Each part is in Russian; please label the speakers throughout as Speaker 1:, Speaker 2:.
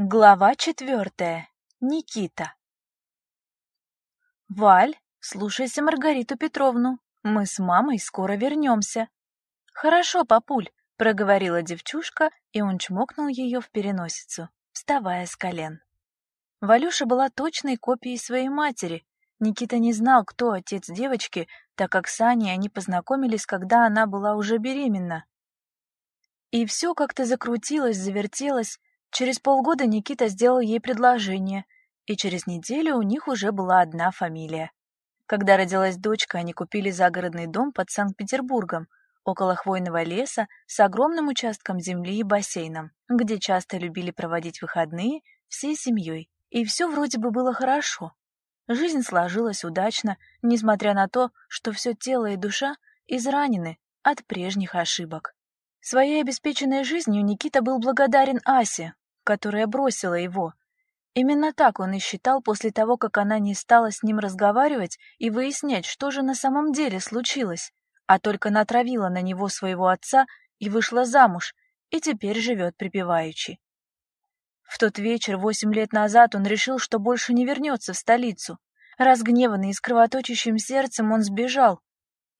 Speaker 1: Глава четвертая. Никита. «Валь, слушайся Маргариту Петровну. Мы с мамой скоро вернемся». «Хорошо, папуль», — проговорила девчушка, и он чмокнул ее в переносицу, вставая с колен. Валюша была точной копией своей матери. Никита не знал, кто отец девочки, так как с Аней они познакомились, когда она была уже беременна. И все как-то закрутилось, завертелось, Через полгода Никита сделал ей предложение, и через неделю у них уже была одна фамилия. Когда родилась дочка, они купили загородный дом под Санкт-Петербургом, около хвойного леса, с огромным участком земли и бассейном, где часто любили проводить выходные всей семьей. И все вроде бы было хорошо. Жизнь сложилась удачно, несмотря на то, что все тело и душа изранены от прежних ошибок. Своей обеспеченной жизнью Никита был благодарен Асе, которая бросила его. Именно так он и считал после того, как она не стала с ним разговаривать и выяснять, что же на самом деле случилось, а только натравила на него своего отца и вышла замуж, и теперь живет припеваючи. В тот вечер, восемь лет назад, он решил, что больше не вернется в столицу. Разгневанный и с кровоточащим сердцем он сбежал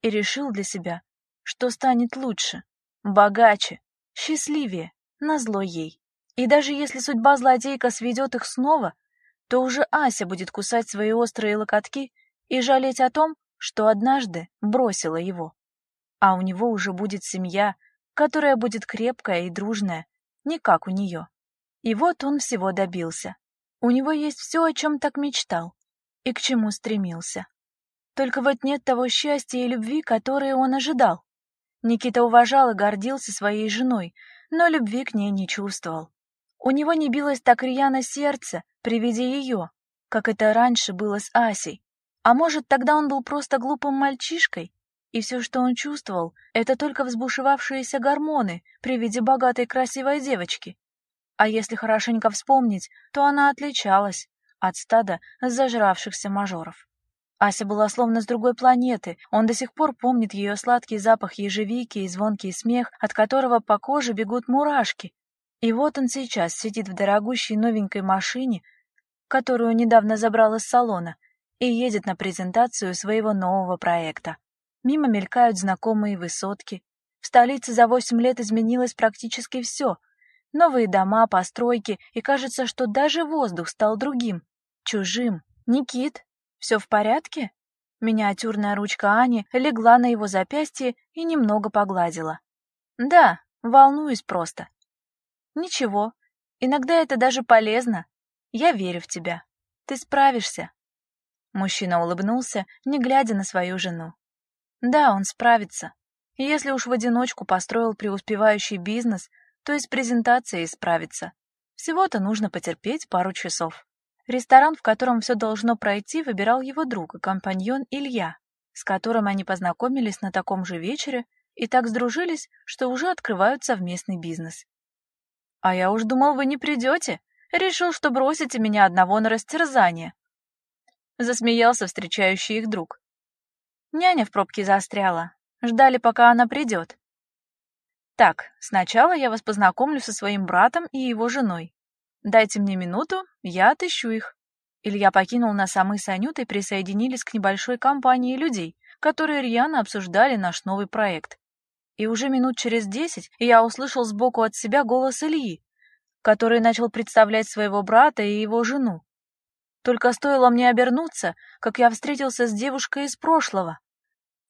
Speaker 1: и решил для себя, что станет лучше, богаче, счастливее, назло ей. И даже если судьба злодейка сведет их снова, то уже Ася будет кусать свои острые локотки и жалеть о том, что однажды бросила его. А у него уже будет семья, которая будет крепкая и дружная, не как у нее. И вот он всего добился. У него есть все, о чем так мечтал и к чему стремился. Только вот нет того счастья и любви, которые он ожидал. Никита уважал и гордился своей женой, но любви к ней не чувствовал. У него не билось так рьяно сердце при виде ее, как это раньше было с Асей. А может, тогда он был просто глупым мальчишкой, и все, что он чувствовал, это только взбушевавшиеся гормоны при виде богатой красивой девочки. А если хорошенько вспомнить, то она отличалась от стада зажравшихся мажоров. Ася была словно с другой планеты, он до сих пор помнит ее сладкий запах ежевики и звонкий смех, от которого по коже бегут мурашки, и вот он сейчас сидит в дорогущей новенькой машине, которую недавно забрал из салона, и едет на презентацию своего нового проекта. Мимо мелькают знакомые высотки. В столице за восемь лет изменилось практически все. Новые дома, постройки, и кажется, что даже воздух стал другим, чужим. «Никит, все в порядке?» Миниатюрная ручка Ани легла на его запястье и немного погладила. «Да, волнуюсь просто. Ничего, иногда это даже полезно. Я верю в тебя. Ты справишься. Мужчина улыбнулся, не глядя на свою жену. Да, он справится. Если уж в одиночку построил преуспевающий бизнес, то и с презентацией справится. Всего-то нужно потерпеть пару часов. Ресторан, в котором все должно пройти, выбирал его друг и компаньон Илья, с которым они познакомились на таком же вечере и так сдружились, что уже открывают совместный бизнес. А я уж думал, вы не придете. Решил, что бросите меня одного на растерзание. Засмеялся встречающий их друг. Няня в пробке застряла. Ждали, пока она придет. Так, сначала я вас познакомлю со своим братом и его женой. Дайте мне минуту, я отыщу их. Илья покинул нас, а мы с Анютой присоединились к небольшой компании людей, которые рьяно обсуждали наш новый проект и уже минут через десять я услышал сбоку от себя голос Ильи, который начал представлять своего брата и его жену. Только стоило мне обернуться, как я встретился с девушкой из прошлого.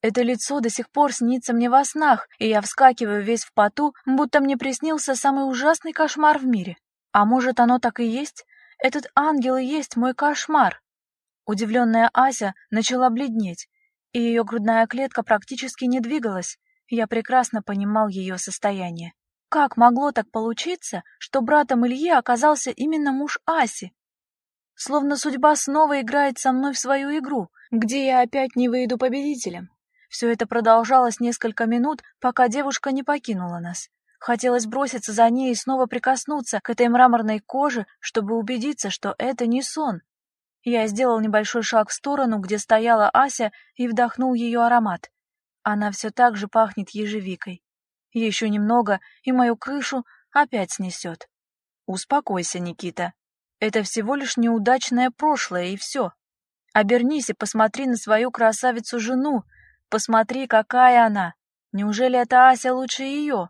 Speaker 1: Это лицо до сих пор снится мне во снах, и я вскакиваю весь в поту, будто мне приснился самый ужасный кошмар в мире. А может, оно так и есть? Этот ангел и есть мой кошмар. Удивленная Ася начала бледнеть, и ее грудная клетка практически не двигалась. Я прекрасно понимал ее состояние. Как могло так получиться, что братом Ильи оказался именно муж Аси? Словно судьба снова играет со мной в свою игру, где я опять не выйду победителем. Все это продолжалось несколько минут, пока девушка не покинула нас. Хотелось броситься за ней и снова прикоснуться к этой мраморной коже, чтобы убедиться, что это не сон. Я сделал небольшой шаг в сторону, где стояла Ася, и вдохнул ее аромат. Она все так же пахнет ежевикой. Еще немного, и мою крышу опять снесет. Успокойся, Никита. Это всего лишь неудачное прошлое, и все. Обернись и посмотри на свою красавицу-жену. Посмотри, какая она. Неужели эта Ася лучше ее?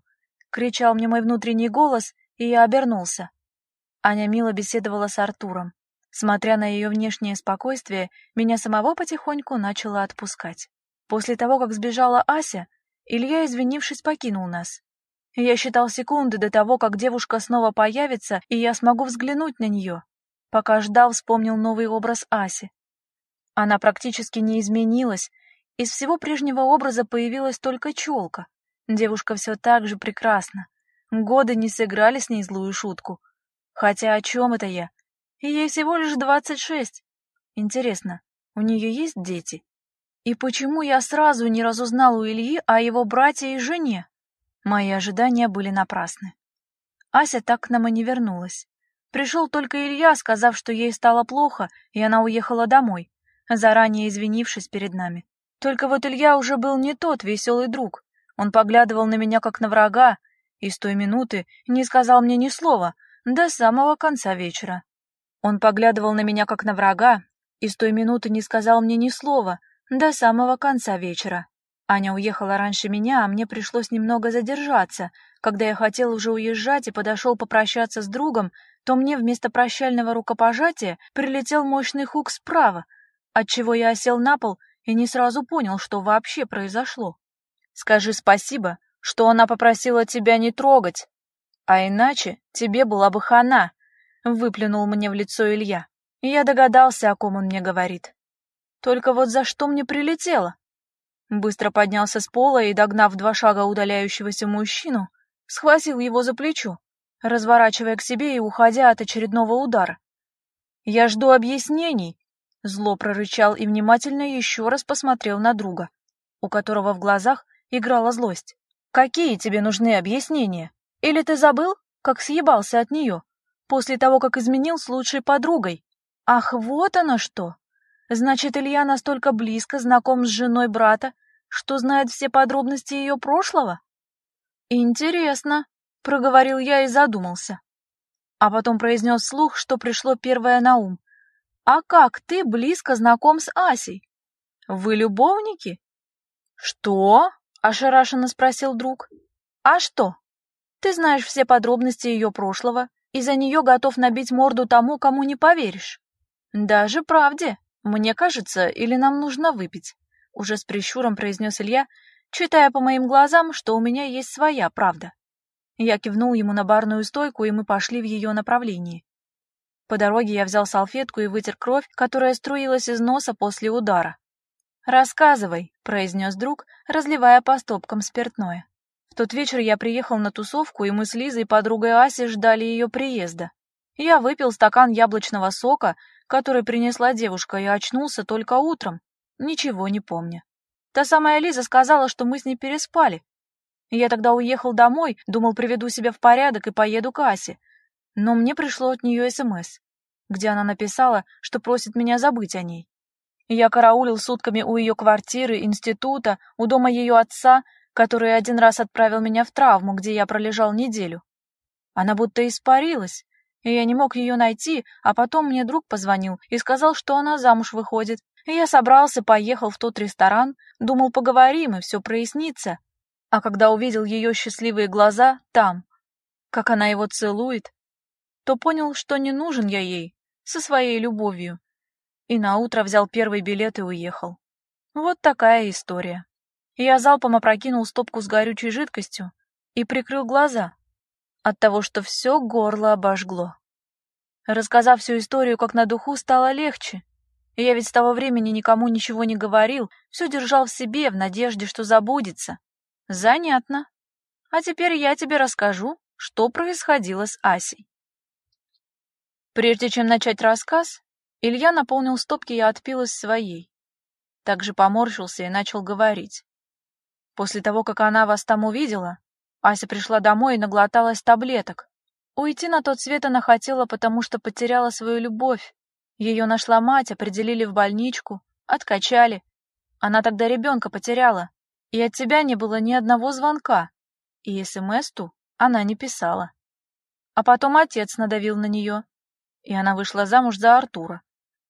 Speaker 1: Кричал мне мой внутренний голос, и я обернулся. Аня мило беседовала с Артуром. Смотря на ее внешнее спокойствие, меня самого потихоньку начало отпускать. После того, как сбежала Ася, Илья, извинившись, покинул нас. Я считал секунды до того, как девушка снова появится, и я смогу взглянуть на нее. Пока ждал, вспомнил новый образ Аси. Она практически не изменилась, из всего прежнего образа появилась только челка. Девушка все так же прекрасна. Годы не сыграли с ней злую шутку. Хотя о чем это я? Ей всего лишь двадцать шесть. Интересно, у нее есть дети? И почему я сразу не разузнал у Ильи о его брате и жене? Мои ожидания были напрасны. Ася так к нам и не вернулась. Пришел только Илья, сказав, что ей стало плохо, и она уехала домой, заранее извинившись перед нами. Только вот Илья уже был не тот веселый друг. Он поглядывал на меня как на врага, и с той минуты не сказал мне ни слова до самого конца вечера. Он поглядывал на меня как на врага, и с той минуты не сказал мне ни слова до самого конца вечера. Аня уехала раньше меня, а мне пришлось немного задержаться. Когда я хотел уже уезжать и подошел попрощаться с другом, то мне вместо прощального рукопожатия прилетел мощный хук справа, отчего я осел на пол и не сразу понял, что вообще произошло. Скажи спасибо, что она попросила тебя не трогать, а иначе тебе была бы хана, выплюнул мне в лицо Илья. Я догадался, о ком он мне говорит. Только вот за что мне прилетело? Быстро поднялся с пола и, догнав два шага удаляющегося мужчину, схватил его за плечо, разворачивая к себе и уходя от очередного удара. «Я жду объяснений!» — зло прорычал и внимательно еще раз посмотрел на друга, у которого в глазах играла злость. «Какие тебе нужны объяснения? Или ты забыл, как съебался от нее, после того, как изменил с лучшей подругой? Ах, вот оно что! Значит, Илья настолько близко знаком с женой брата, что знает все подробности ее прошлого? Интересно, проговорил я и задумался. А потом произнес вслух, что пришло первое на ум. А как ты близко знаком с Асей? Вы любовники? Что? ошарашенно спросил друг. А что? Ты знаешь все подробности ее прошлого и за нее готов набить морду тому, кому не поверишь. Даже правде. Мне кажется, или нам нужно выпить, уже с прищуром произнес Илья, читая по моим глазам, что у меня есть своя правда. Я кивнул ему на барную стойку, и мы пошли в ее направлении. По дороге я взял салфетку и вытер кровь, которая струилась из носа после удара. «Рассказывай», — произнес друг, разливая по стопкам спиртное. В тот вечер я приехал на тусовку, и мы с Лизой подругой Асей ждали ее приезда. Я выпил стакан яблочного сока, который принесла девушка, и очнулся только утром, ничего не помня. Та самая Лиза сказала, что мы с ней переспали. Я тогда уехал домой, думал, приведу себя в порядок и поеду к Асе. Но мне пришло от нее СМС, где она написала, что просит меня забыть о ней. Я караулил сутками у ее квартиры, института, у дома ее отца, который один раз отправил меня в травму, где я пролежал неделю. Она будто испарилась, и я не мог ее найти, а потом мне друг позвонил и сказал, что она замуж выходит. И я собрался, поехал в тот ресторан, думал, поговорим, и все прояснится. А когда увидел ее счастливые глаза там, как она его целует, то понял, что не нужен я ей со своей любовью. И наутро взял первый билет и уехал. Вот такая история. Я залпом опрокинул стопку с горючей жидкостью и прикрыл глаза от того, что все горло обожгло. Рассказав всю историю как на духу, стало легче. Я ведь с того времени никому ничего не говорил, все держал в себе в надежде, что забудется. Занятно. А теперь я тебе расскажу, что происходило с Асей. Прежде чем начать рассказ, Илья наполнил стопки и отпил из своей. Также поморщился и начал говорить. После того, как она вас там увидела, Ася пришла домой и наглоталась таблеток. Уйти на тот свет она хотела, потому что потеряла свою любовь. Ее нашла мать, определили в больничку, откачали. Она тогда ребенка потеряла, и от тебя не было ни одного звонка, и СМС-ту она не писала. А потом отец надавил на нее, и она вышла замуж за Артура,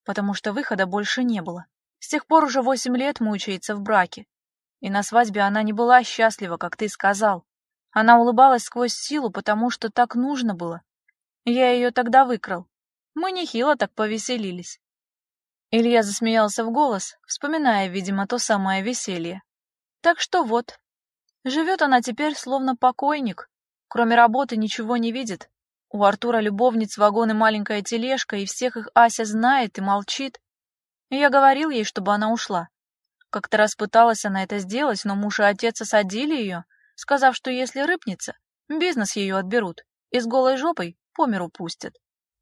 Speaker 1: потому что выхода больше не было. С тех пор уже восемь лет мучается в браке. И на свадьбе она не была счастлива, как ты сказал. Она улыбалась сквозь силу, потому что так нужно было. Я ее тогда выкрал. Мы нехило так повеселились. Илья засмеялся в голос, вспоминая, видимо, то самое веселье. Так что вот. Живет она теперь словно покойник. Кроме работы ничего не видит. У Артура любовниц вагон и маленькая тележка, и всех их Ася знает и молчит. Я говорил ей, чтобы она ушла. Как-то раз пыталась она это сделать, но муж и отец осадили ее, сказав, что если рыпнется, бизнес ее отберут и с голой жопой по миру пустят.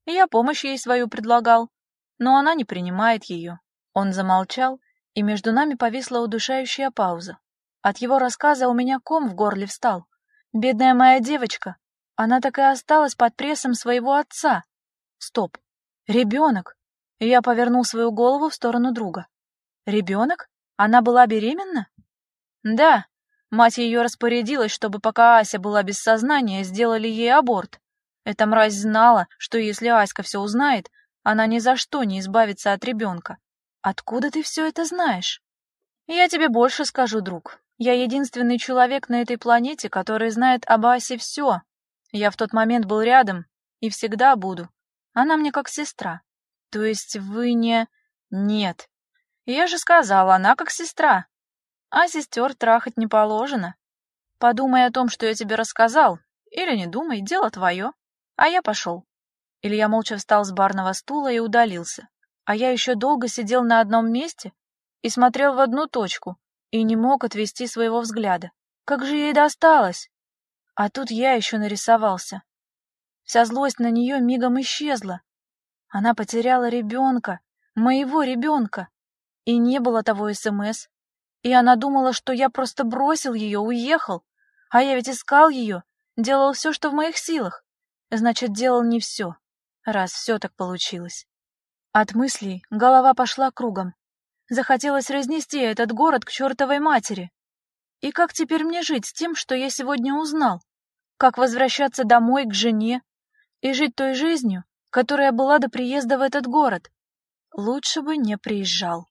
Speaker 1: Я помощь ей свою предлагал, но она не принимает ее. Он замолчал, и между нами повисла удушающая пауза. От его рассказа у меня ком в горле встал. Бедная моя девочка, она так и осталась под прессом своего отца. Стоп. Ребенок. Я повернул свою голову в сторону друга. Ребенок? Она была беременна? Да. Мать ее распорядилась, чтобы пока Ася была без сознания, сделали ей аборт. Эта мразь знала, что если Аська все узнает, она ни за что не избавится от ребенка. Откуда ты все это знаешь? Я тебе больше скажу, друг. Я единственный человек на этой планете, который знает об Асе все. Я в тот момент был рядом и всегда буду. Она мне как сестра. То есть вы не... Нет. Я же сказала, она как сестра. А сестер трахать не положено. Подумай о том, что я тебе рассказал, или не думай, дело твое. А я пошел. Илья молча встал с барного стула и удалился. А я еще долго сидел на одном месте и смотрел в одну точку, и не мог отвести своего взгляда. Как же ей досталось? А тут я еще нарисовался. Вся злость на нее мигом исчезла. Она потеряла ребенка, моего ребенка, и не было того СМС. И она думала, что я просто бросил ее, уехал. А я ведь искал ее, делал все, что в моих силах. Значит, делал не все, раз все так получилось. От мыслей голова пошла кругом. Захотелось разнести этот город к чертовой матери. И как теперь мне жить с тем, что я сегодня узнал? Как возвращаться домой к жене и жить той жизнью, которая была до приезда в этот город? Лучше бы не приезжал.